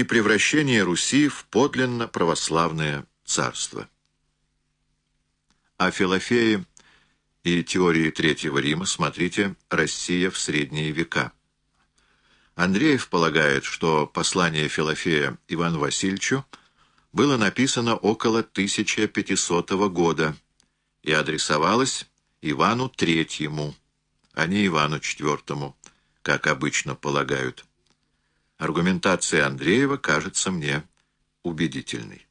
и превращение Руси в подлинно православное царство. О Филофее и теории Третьего Рима смотрите «Россия в средние века». Андреев полагает, что послание Филофея Ивану Васильевичу было написано около 1500 года и адресовалось Ивану Третьему, а не Ивану Четвертому, как обычно полагают. Аргументация Андреева кажется мне убедительной.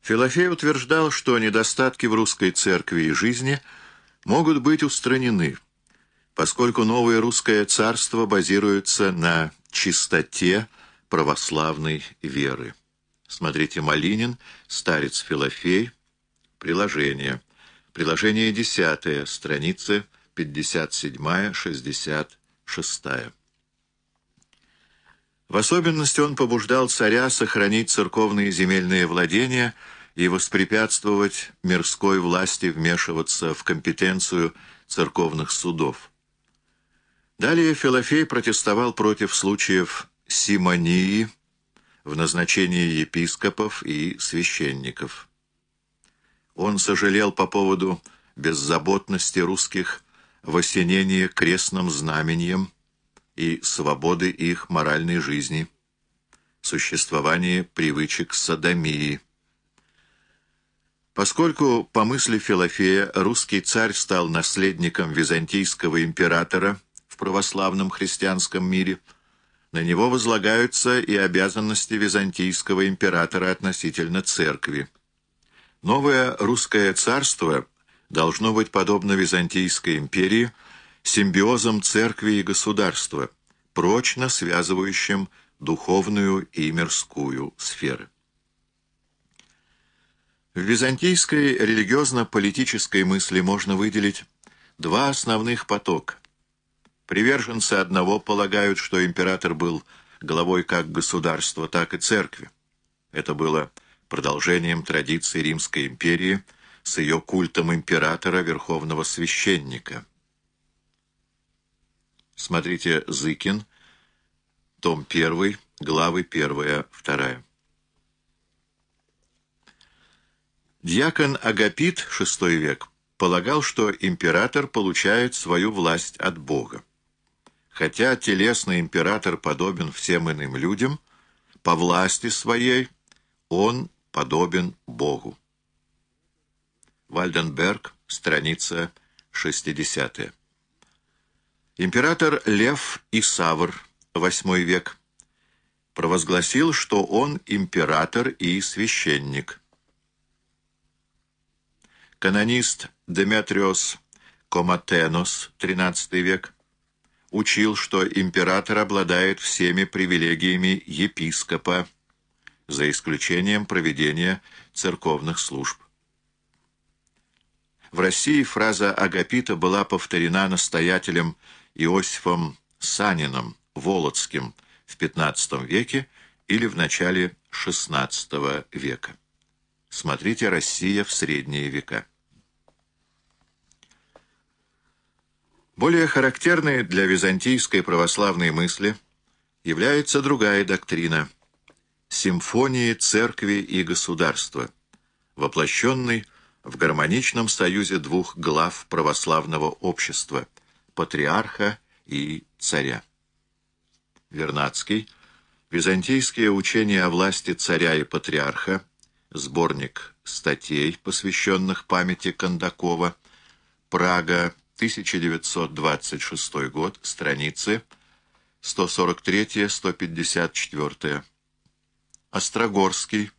Филофей утверждал, что недостатки в русской церкви и жизни могут быть устранены, поскольку новое русское царство базируется на чистоте православной веры. Смотрите Малинин, Старец Филофей, приложение. Приложение 10, страницы 57-66. В особенности он побуждал царя сохранить церковные земельные владения и воспрепятствовать мирской власти вмешиваться в компетенцию церковных судов. Далее Филофей протестовал против случаев симонии в назначении епископов и священников. Он сожалел по поводу беззаботности русских в осенении крестным знамением и свободы их моральной жизни, существование привычек садомии. Поскольку, по мысли Филофея, русский царь стал наследником византийского императора в православном христианском мире, на него возлагаются и обязанности византийского императора относительно церкви. Новое русское царство должно быть подобно Византийской империи симбиозом церкви и государства, прочно связывающим духовную и мирскую сферы. В византийской религиозно-политической мысли можно выделить два основных потока. Приверженцы одного полагают, что император был главой как государства, так и церкви. Это было продолжением традиции Римской империи с ее культом императора, верховного священника. Смотрите Зыкин, том 1, главы 1-2. Дьякон Агапит, VI век, полагал, что император получает свою власть от Бога. Хотя телесный император подобен всем иным людям, по власти своей он подобен Богу. Вальденберг, страница 60. Император Лев Исавр, VIII век, провозгласил, что он император и священник. Канонист Деметриос Коматенос, XIII век, учил, что император обладает всеми привилегиями епископа, за исключением проведения церковных служб. В России фраза Агапита была повторена настоятелем Иосифом Саниным, Володским, в XV веке или в начале XVI века. Смотрите «Россия в средние века». Более характерной для византийской православной мысли является другая доктрина – симфонии церкви и государства, воплощенной в гармоничном союзе двух глав православного общества – патриарха и царя. Вернадский. Византийские учения о власти царя и патриарха. Сборник статей, посвященных памяти Кондакова. Прага, 1926 год, страницы 143-154. Острогорский.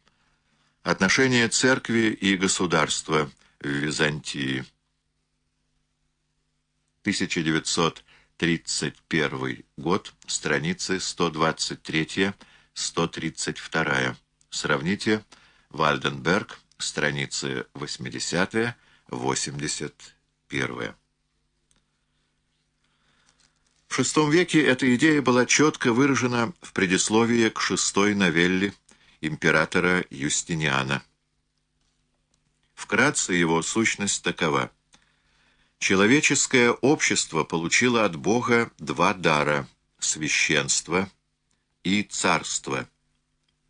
Отношения церкви и государства в Византии. 1931 год, страницы 123-132. Сравните Вальденберг, страницы 80-81. В VI веке эта идея была четко выражена в предисловии к шестой новелле императора Юстиниана. Вкратце его сущность такова. Человеческое общество получило от Бога два дара – священство и царство –